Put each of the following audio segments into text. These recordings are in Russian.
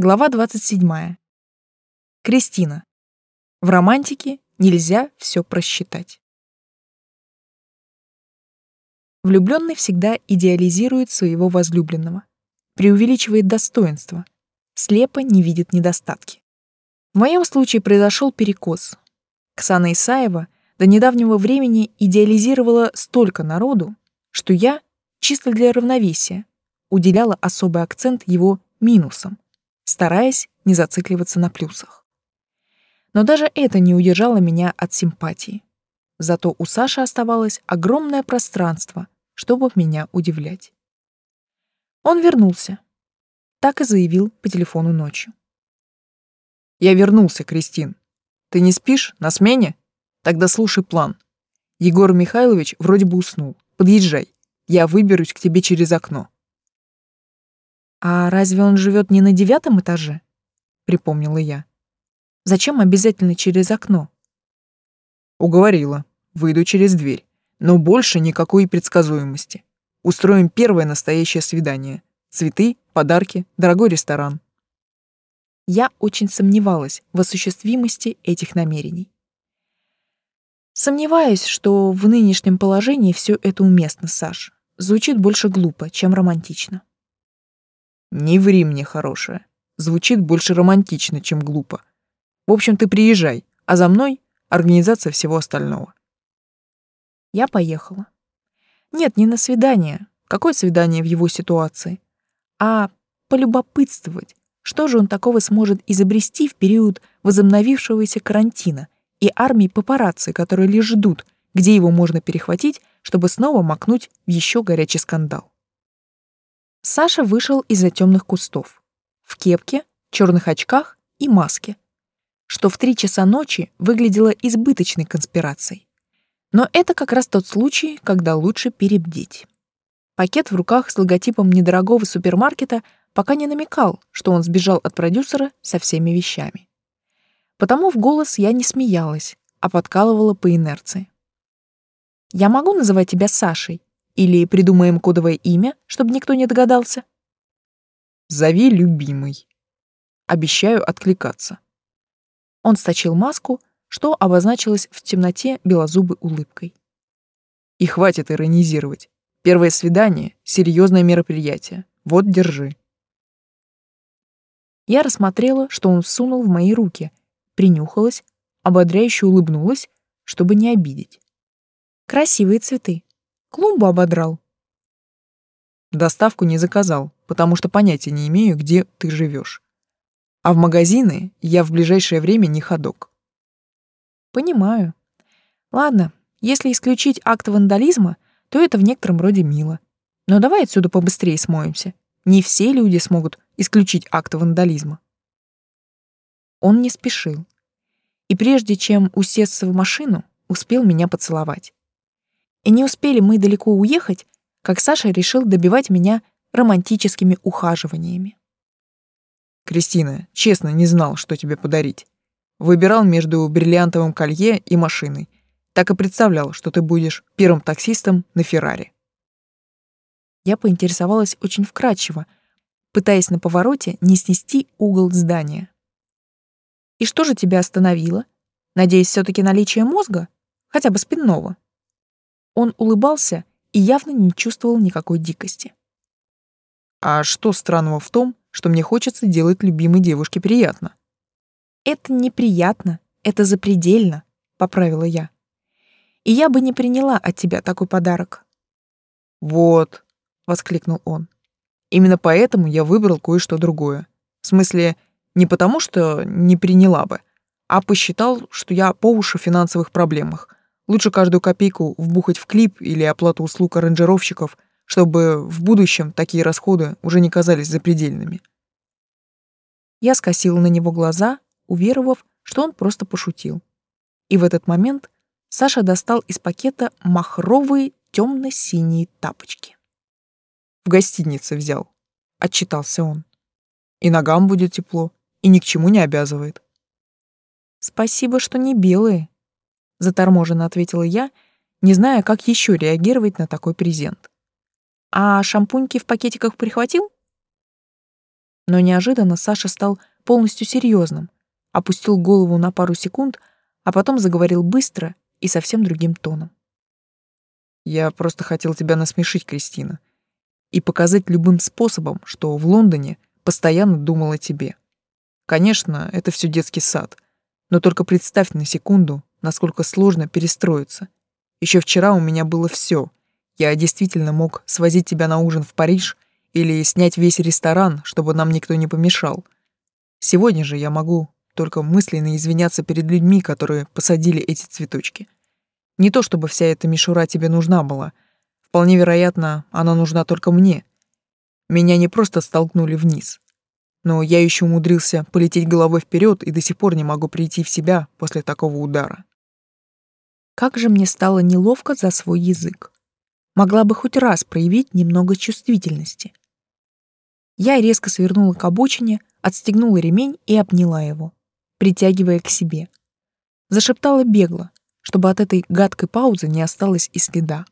Глава 27. Кристина. В романтике нельзя все просчитать. Влюбленный всегда идеализирует своего возлюбленного, преувеличивает достоинства, слепо не видит недостатки. В моем случае произошел перекос. Ксана Исаева до недавнего времени идеализировала столько народу, что я, чисто для равновесия, уделяла особый акцент его минусам, стараясь не зацикливаться на плюсах. Но даже это не удержало меня от симпатии. Зато у Саши оставалось огромное пространство, чтобы меня удивлять. Он вернулся. Так и заявил по телефону ночью. «Я вернулся, Кристин. Ты не спишь? На смене? Тогда слушай план. Егор Михайлович вроде бы уснул. Подъезжай. Я выберусь к тебе через окно. «А разве он живет не на девятом этаже?» — припомнила я. «Зачем обязательно через окно?» «Уговорила. Выйду через дверь. Но больше никакой предсказуемости. Устроим первое настоящее свидание. Цветы, подарки, дорогой ресторан». Я очень сомневалась в осуществимости этих намерений. Сомневаюсь, что в нынешнем положении все это уместно, Саш. Звучит больше глупо, чем романтично. Не ври мне, хорошая. Звучит больше романтично, чем глупо. В общем, ты приезжай, а за мной организация всего остального. Я поехала. Нет, не на свидание. Какое свидание в его ситуации? А полюбопытствовать, что же он такого сможет изобрести в период возобновившегося карантина и армии папарацци, которые лишь ждут, где его можно перехватить, чтобы снова макнуть в еще горячий скандал. Саша вышел из-за темных кустов. В кепке, черных очках и маске. Что в три часа ночи выглядело избыточной конспирацией. Но это как раз тот случай, когда лучше перебдеть. Пакет в руках с логотипом недорогого супермаркета пока не намекал, что он сбежал от продюсера со всеми вещами. Потому в голос я не смеялась, а подкалывала по инерции. «Я могу называть тебя Сашей?» Или придумаем кодовое имя, чтобы никто не догадался? Зови любимый. Обещаю откликаться. Он сточил маску, что обозначилось в темноте белозубой улыбкой. И хватит иронизировать. Первое свидание — серьезное мероприятие. Вот, держи. Я рассмотрела, что он всунул в мои руки, принюхалась, ободряюще улыбнулась, чтобы не обидеть. Красивые цветы. Клумбу ободрал. Доставку не заказал, потому что понятия не имею, где ты живешь. А в магазины я в ближайшее время не ходок. Понимаю. Ладно, если исключить акт вандализма, то это в некотором роде мило. Но давай отсюда побыстрее смоемся. Не все люди смогут исключить акт вандализма. Он не спешил. И прежде чем усесться в машину, успел меня поцеловать. И не успели мы далеко уехать, как Саша решил добивать меня романтическими ухаживаниями. «Кристина, честно, не знал, что тебе подарить. Выбирал между бриллиантовым колье и машиной. Так и представлял, что ты будешь первым таксистом на Феррари». Я поинтересовалась очень вкратчиво, пытаясь на повороте не снести угол здания. «И что же тебя остановило? Надеюсь, все таки наличие мозга? Хотя бы спинного?» Он улыбался и явно не чувствовал никакой дикости. «А что странного в том, что мне хочется делать любимой девушке приятно?» «Это неприятно, это запредельно», — поправила я. «И я бы не приняла от тебя такой подарок». «Вот», — воскликнул он. «Именно поэтому я выбрал кое-что другое. В смысле, не потому что не приняла бы, а посчитал, что я по уши в финансовых проблемах, Лучше каждую копейку вбухать в клип или оплату услуг аранжировщиков, чтобы в будущем такие расходы уже не казались запредельными. Я скосила на него глаза, уверовав, что он просто пошутил. И в этот момент Саша достал из пакета махровые темно-синие тапочки. «В гостинице взял», — отчитался он. «И ногам будет тепло, и ни к чему не обязывает». «Спасибо, что не белые», заторможенно ответила я, не зная, как еще реагировать на такой презент. А шампуньки в пакетиках прихватил? Но неожиданно Саша стал полностью серьезным, опустил голову на пару секунд, а потом заговорил быстро и совсем другим тоном. «Я просто хотел тебя насмешить, Кристина, и показать любым способом, что в Лондоне постоянно думал о тебе. Конечно, это все детский сад, но только представь на секунду, насколько сложно перестроиться. Еще вчера у меня было все. Я действительно мог свозить тебя на ужин в Париж или снять весь ресторан, чтобы нам никто не помешал. Сегодня же я могу только мысленно извиняться перед людьми, которые посадили эти цветочки. Не то чтобы вся эта мишура тебе нужна была. Вполне вероятно, она нужна только мне. Меня не просто столкнули вниз. Но я еще умудрился полететь головой вперед и до сих пор не могу прийти в себя после такого удара. Как же мне стало неловко за свой язык. Могла бы хоть раз проявить немного чувствительности. Я резко свернула к обочине, отстегнула ремень и обняла его, притягивая к себе. Зашептала бегло, чтобы от этой гадкой паузы не осталось и следа.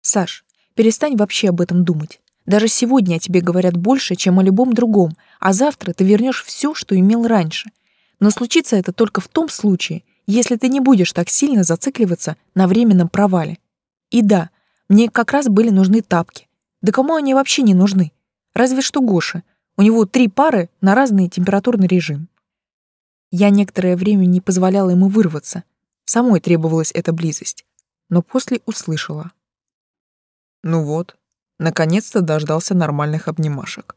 «Саш, перестань вообще об этом думать. Даже сегодня о тебе говорят больше, чем о любом другом, а завтра ты вернешь все, что имел раньше. Но случится это только в том случае, если ты не будешь так сильно зацикливаться на временном провале. И да, мне как раз были нужны тапки. Да кому они вообще не нужны? Разве что Гоше. У него три пары на разный температурный режим. Я некоторое время не позволяла ему вырваться. Самой требовалась эта близость. Но после услышала. Ну вот, наконец-то дождался нормальных обнимашек.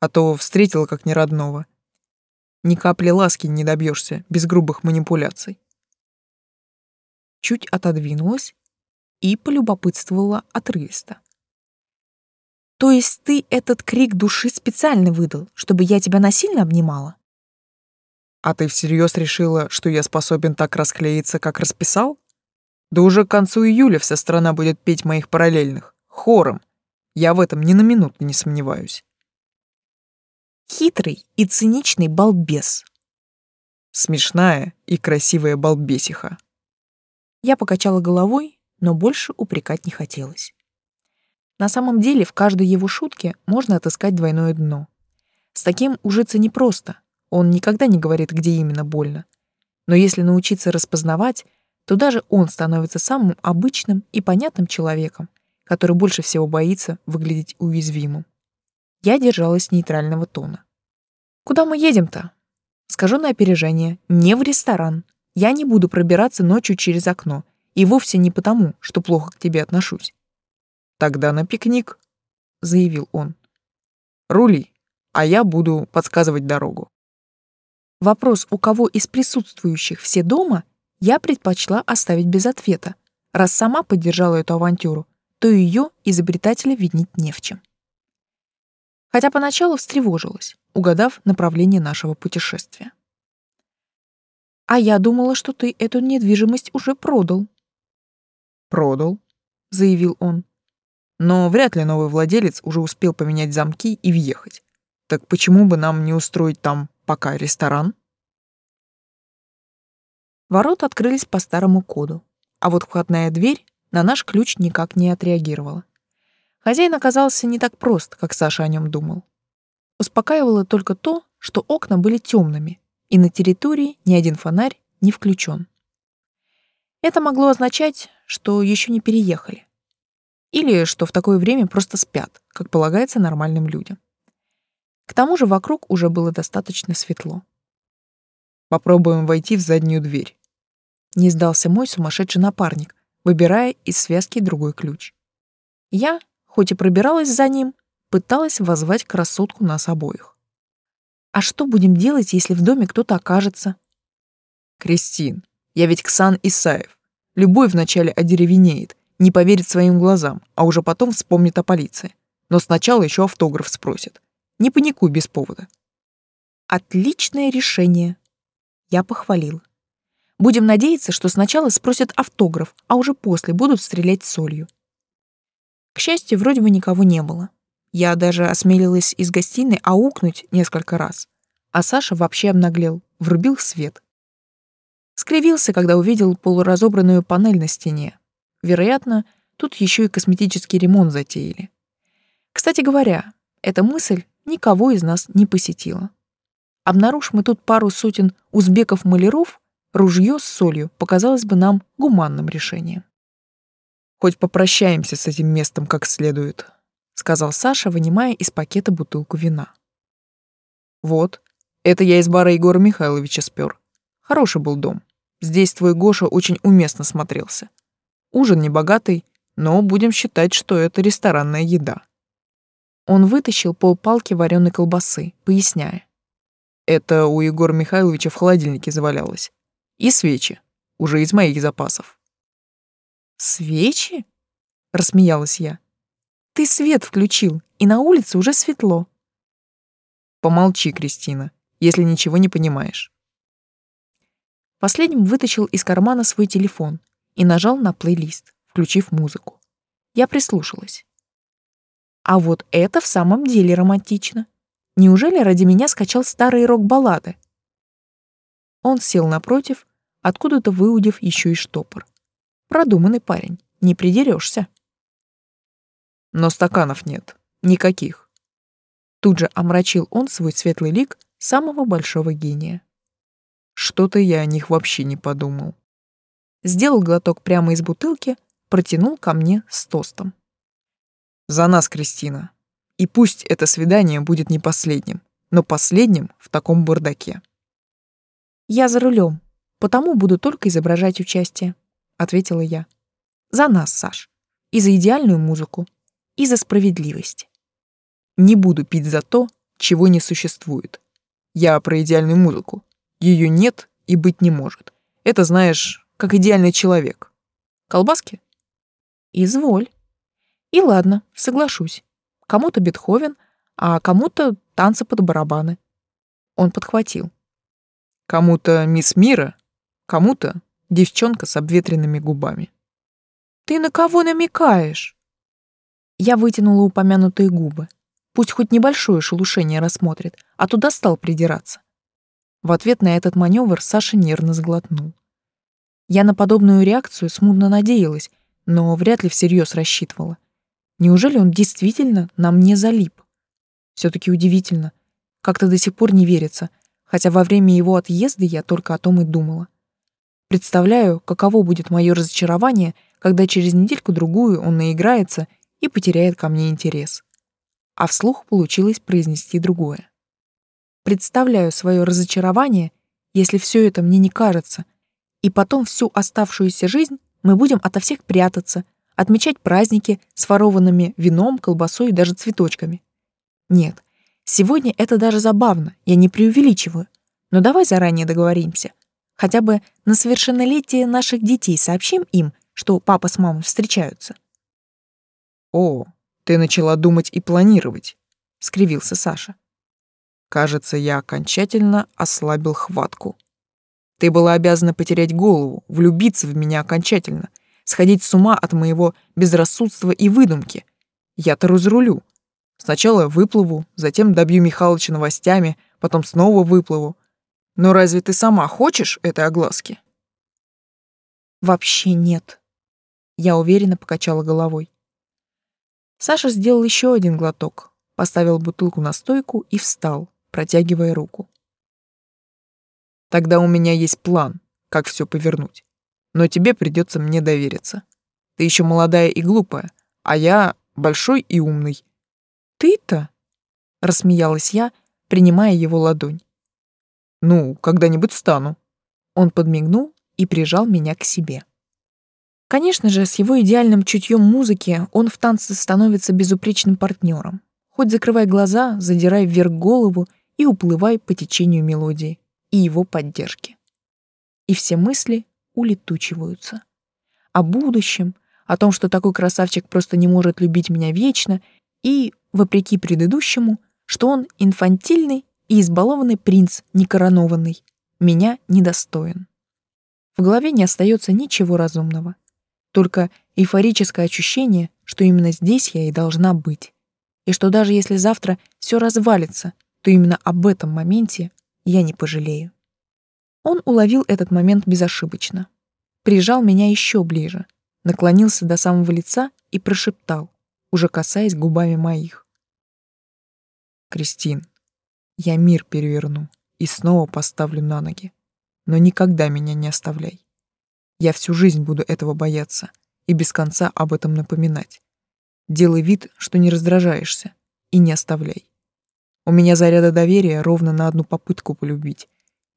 А то встретила как неродного. Ни капли ласки не добьешься без грубых манипуляций. Чуть отодвинулась и полюбопытствовала отрывисто. То есть ты этот крик души специально выдал, чтобы я тебя насильно обнимала? А ты всерьез решила, что я способен так расклеиться, как расписал? Да уже к концу июля вся страна будет петь моих параллельных. Хором. Я в этом ни на минуту не сомневаюсь. Хитрый и циничный балбес. Смешная и красивая балбесиха. Я покачала головой, но больше упрекать не хотелось. На самом деле в каждой его шутке можно отыскать двойное дно. С таким ужиться непросто. Он никогда не говорит, где именно больно. Но если научиться распознавать, то даже он становится самым обычным и понятным человеком, который больше всего боится выглядеть уязвимым. Я держалась нейтрального тона. «Куда мы едем-то?» Скажу на опережение, не в ресторан. Я не буду пробираться ночью через окно, и вовсе не потому, что плохо к тебе отношусь. Тогда на пикник, заявил он. Рули, а я буду подсказывать дорогу. Вопрос, у кого из присутствующих все дома, я предпочла оставить без ответа. Раз сама поддержала эту авантюру, то ее изобретателя виднить не в чем. Хотя поначалу встревожилась, угадав направление нашего путешествия. «А я думала, что ты эту недвижимость уже продал». «Продал», — заявил он. Но вряд ли новый владелец уже успел поменять замки и въехать. Так почему бы нам не устроить там пока ресторан? Ворота открылись по старому коду, а вот входная дверь на наш ключ никак не отреагировала. Хозяин оказался не так прост, как Саша о нем думал. Успокаивало только то, что окна были темными, и на территории ни один фонарь не включен. Это могло означать, что еще не переехали. Или что в такое время просто спят, как полагается нормальным людям. К тому же вокруг уже было достаточно светло. «Попробуем войти в заднюю дверь», — не сдался мой сумасшедший напарник, выбирая из связки другой ключ. Я, хоть и пробиралась за ним, пыталась воззвать красотку нас обоих. «А что будем делать, если в доме кто-то окажется?» «Кристин, я ведь Ксан Исаев. Любой вначале одеревенеет, не поверит своим глазам, а уже потом вспомнит о полиции. Но сначала еще автограф спросит. Не паникуй без повода. Отличное решение. Я похвалила. Будем надеяться, что сначала спросят автограф, а уже после будут стрелять солью. К счастью, вроде бы никого не было. Я даже осмелилась из гостиной аукнуть несколько раз. А Саша вообще обнаглел, врубил свет. Скривился, когда увидел полуразобранную панель на стене, Вероятно, тут еще и косметический ремонт затеяли. Кстати говоря, эта мысль никого из нас не посетила. Обнаружь мы тут пару сотен узбеков-маляров, ружье с солью показалось бы нам гуманным решением. «Хоть попрощаемся с этим местом как следует», — сказал Саша, вынимая из пакета бутылку вина. «Вот, это я из бара Егора Михайловича спер. Хороший был дом. Здесь твой Гоша очень уместно смотрелся. Ужин небогатый, но будем считать, что это ресторанная еда». Он вытащил полпалки вареной колбасы, поясняя. Это у Егора Михайловича в холодильнике завалялось. И свечи, уже из моих запасов. «Свечи?» — рассмеялась я. «Ты свет включил, и на улице уже светло». «Помолчи, Кристина, если ничего не понимаешь». Последним вытащил из кармана свой телефон и нажал на плейлист, включив музыку. Я прислушалась. А вот это в самом деле романтично. Неужели ради меня скачал старые рок-баллады? Он сел напротив, откуда-то выудив еще и штопор. Продуманный парень, не придерешься. Но стаканов нет, никаких. Тут же омрачил он свой светлый лик самого большого гения. Что-то я о них вообще не подумал. Сделал глоток прямо из бутылки, протянул ко мне с тостом. За нас, Кристина. И пусть это свидание будет не последним, но последним в таком бардаке. Я за рулем, потому буду только изображать участие, ответила я. За нас, Саш. И за идеальную музыку, и за справедливость. Не буду пить за то, чего не существует. Я про идеальную музыку. Ее нет и быть не может. Это, знаешь, как идеальный человек. Колбаски? Изволь. И ладно, соглашусь. Кому-то Бетховен, а кому-то танцы под барабаны. Он подхватил. Кому-то мисс Мира, кому-то девчонка с обветренными губами. Ты на кого намекаешь? Я вытянула упомянутые губы. Пусть хоть небольшое шелушение рассмотрит, а то достал придираться. В ответ на этот маневр Саша нервно сглотнул. Я на подобную реакцию смутно надеялась, но вряд ли всерьез рассчитывала. Неужели он действительно на мне залип? Все-таки удивительно. Как-то до сих пор не верится, хотя во время его отъезда я только о том и думала. Представляю, каково будет мое разочарование, когда через недельку-другую он наиграется и потеряет ко мне интерес. А вслух получилось произнести другое. Представляю свое разочарование, если все это мне не кажется, и потом всю оставшуюся жизнь мы будем ото всех прятаться, отмечать праздники с ворованными вином, колбасой и даже цветочками. Нет, сегодня это даже забавно, я не преувеличиваю. Но давай заранее договоримся. Хотя бы на совершеннолетие наших детей сообщим им, что папа с мамой встречаются. О, ты начала думать и планировать, скривился Саша. Кажется, я окончательно ослабил хватку. Ты была обязана потерять голову, влюбиться в меня окончательно — сходить с ума от моего безрассудства и выдумки. Я-то разрулю. Сначала выплыву, затем добью Михалыча новостями, потом снова выплыву. Но разве ты сама хочешь этой огласки? Вообще нет. Я уверенно покачала головой. Саша сделал еще один глоток, поставил бутылку на стойку и встал, протягивая руку. Тогда у меня есть план, как все повернуть но тебе придется мне довериться. Ты еще молодая и глупая, а я большой и умный. Ты-то? Рассмеялась я, принимая его ладонь. Ну, когда-нибудь стану. Он подмигнул и прижал меня к себе. Конечно же, с его идеальным чутьем музыки он в танце становится безупречным партнером. Хоть закрывай глаза, задирай вверх голову и уплывай по течению мелодии и его поддержки. И все мысли улетучиваются. О будущем, о том, что такой красавчик просто не может любить меня вечно, и, вопреки предыдущему, что он инфантильный и избалованный принц некоронованный, меня недостоин. В голове не остается ничего разумного, только эйфорическое ощущение, что именно здесь я и должна быть, и что даже если завтра все развалится, то именно об этом моменте я не пожалею. Он уловил этот момент безошибочно. Прижал меня еще ближе, наклонился до самого лица и прошептал, уже касаясь губами моих. Кристин, я мир переверну и снова поставлю на ноги. Но никогда меня не оставляй. Я всю жизнь буду этого бояться и без конца об этом напоминать. Делай вид, что не раздражаешься, и не оставляй. У меня заряда доверия ровно на одну попытку полюбить.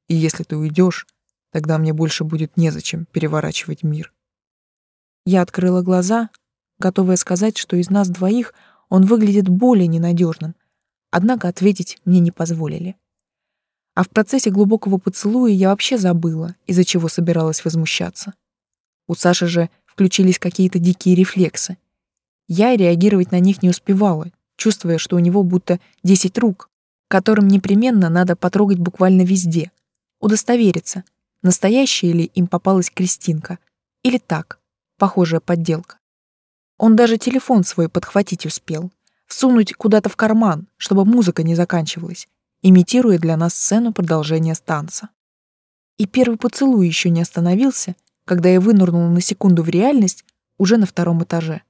И если ты уйдешь, тогда мне больше будет незачем переворачивать мир. Я открыла глаза, готовая сказать, что из нас двоих он выглядит более ненадежным, однако ответить мне не позволили. А в процессе глубокого поцелуя я вообще забыла, из-за чего собиралась возмущаться. У Саши же включились какие-то дикие рефлексы. Я реагировать на них не успевала, чувствуя, что у него будто десять рук, которым непременно надо потрогать буквально везде, удостовериться, настоящая ли им попалась Кристинка, или так, похожая подделка. Он даже телефон свой подхватить успел, всунуть куда-то в карман, чтобы музыка не заканчивалась, имитируя для нас сцену продолжения станца. И первый поцелуй еще не остановился, когда я вынырнула на секунду в реальность уже на втором этаже.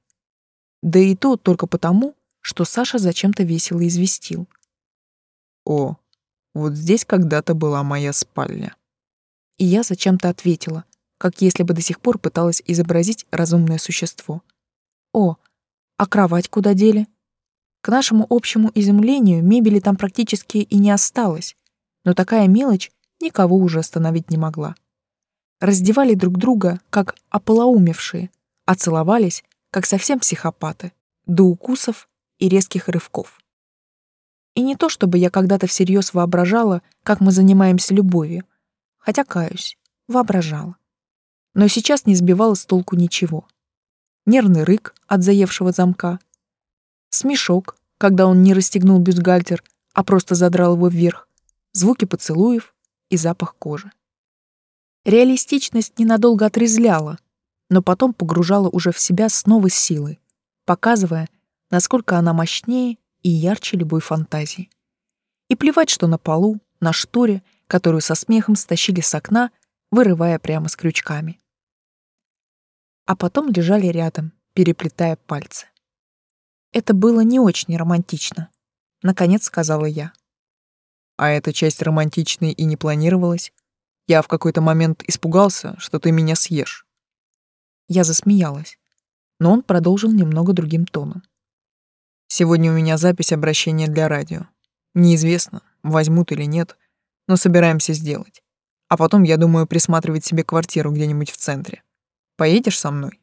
Да и то только потому, что Саша зачем-то весело известил. «О, вот здесь когда-то была моя спальня». И я зачем-то ответила, как если бы до сих пор пыталась изобразить разумное существо. «О, а кровать куда дели?» К нашему общему изумлению мебели там практически и не осталось, но такая мелочь никого уже остановить не могла. Раздевали друг друга, как ополоумевшие, а целовались, как совсем психопаты, до укусов и резких рывков. И не то, чтобы я когда-то всерьез воображала, как мы занимаемся любовью, хотя, каюсь, воображала. Но сейчас не сбивала с толку ничего. Нервный рык от заевшего замка, смешок, когда он не расстегнул бюстгальтер, а просто задрал его вверх, звуки поцелуев и запах кожи. Реалистичность ненадолго отрезляла, но потом погружала уже в себя с новой силой, показывая, насколько она мощнее и ярче любой фантазии. И плевать, что на полу, на шторе, которую со смехом стащили с окна, вырывая прямо с крючками. А потом лежали рядом, переплетая пальцы. Это было не очень романтично, наконец сказала я. А эта часть романтичной и не планировалась. Я в какой-то момент испугался, что ты меня съешь. Я засмеялась, но он продолжил немного другим тоном. Сегодня у меня запись обращения для радио. Неизвестно, возьмут или нет, но собираемся сделать. А потом, я думаю, присматривать себе квартиру где-нибудь в центре. Поедешь со мной?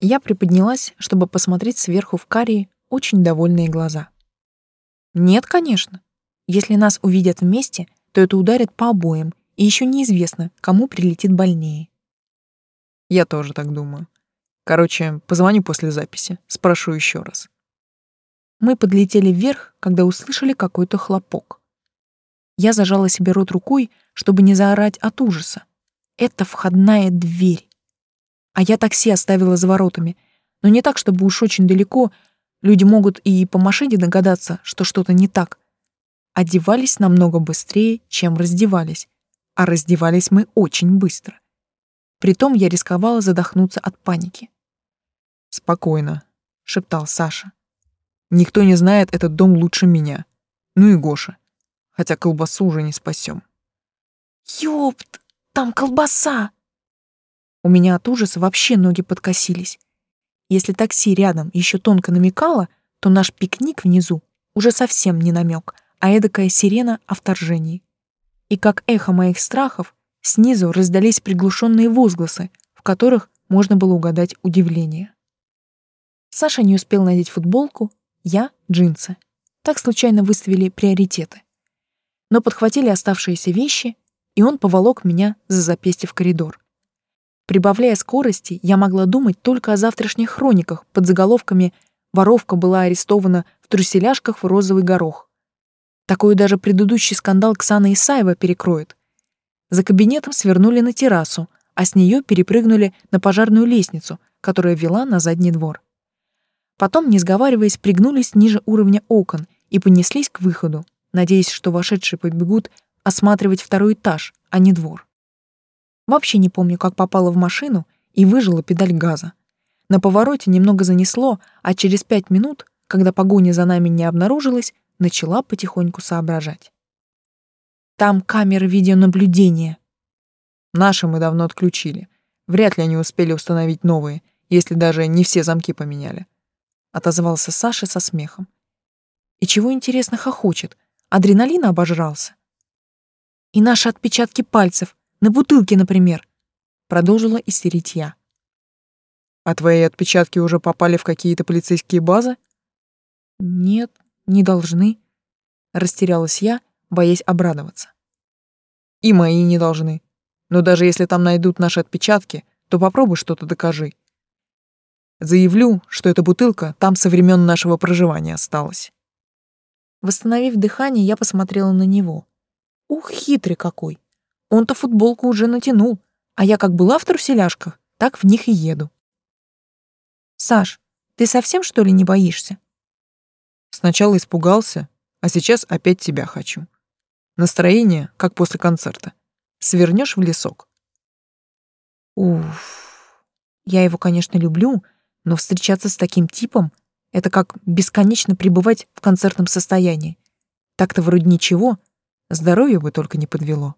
Я приподнялась, чтобы посмотреть сверху в карие, очень довольные глаза. Нет, конечно. Если нас увидят вместе, то это ударит по обоим, и еще неизвестно, кому прилетит больнее. Я тоже так думаю. Короче, позвоню после записи, спрошу еще раз. Мы подлетели вверх, когда услышали какой-то хлопок. Я зажала себе рот рукой, чтобы не заорать от ужаса. Это входная дверь. А я такси оставила за воротами. Но не так, чтобы уж очень далеко. Люди могут и по машине догадаться, что что-то не так. Одевались намного быстрее, чем раздевались. А раздевались мы очень быстро. Притом я рисковала задохнуться от паники. «Спокойно», — шептал Саша. «Никто не знает этот дом лучше меня. Ну и Гоша. Хотя колбасу уже не спасем. «Ёпт, там колбаса!» У меня от ужаса вообще ноги подкосились. Если такси рядом еще тонко намекало, то наш пикник внизу уже совсем не намек, а эдакая сирена о вторжении. И как эхо моих страхов, снизу раздались приглушенные возгласы, в которых можно было угадать удивление. Саша не успел надеть футболку, я — джинсы. Так случайно выставили приоритеты. Но подхватили оставшиеся вещи, и он поволок меня за запястье в коридор. Прибавляя скорости, я могла думать только о завтрашних хрониках под заголовками «Воровка была арестована в труселяшках в розовый горох». Такой даже предыдущий скандал Ксана Исаева перекроет. За кабинетом свернули на террасу, а с нее перепрыгнули на пожарную лестницу, которая вела на задний двор. Потом, не сговариваясь, пригнулись ниже уровня окон и понеслись к выходу, надеясь, что вошедшие побегут осматривать второй этаж, а не двор. Вообще не помню, как попала в машину и выжила педаль газа. На повороте немного занесло, а через пять минут, когда погоня за нами не обнаружилась, начала потихоньку соображать. Там камеры видеонаблюдения. Наши мы давно отключили. Вряд ли они успели установить новые, если даже не все замки поменяли. Отозвался Саша со смехом. И чего, интересно, хохочет? Адреналина обожрался? И наши отпечатки пальцев, на бутылке, например. Продолжила истерить я. А твои отпечатки уже попали в какие-то полицейские базы? Нет, не должны. Растерялась я, боясь обрадоваться. И мои не должны. Но даже если там найдут наши отпечатки, то попробуй что-то докажи. Заявлю, что эта бутылка там со времен нашего проживания осталась. Восстановив дыхание, я посмотрела на него. Ух, хитрый какой. Он-то футболку уже натянул, а я как была в труселяшках, так в них и еду. Саш, ты совсем что ли не боишься? Сначала испугался, а сейчас опять тебя хочу. Настроение, как после концерта. Свернешь в лесок. Уф. Я его, конечно, люблю, но встречаться с таким типом — это как бесконечно пребывать в концертном состоянии. Так-то вроде ничего, здоровье бы только не подвело.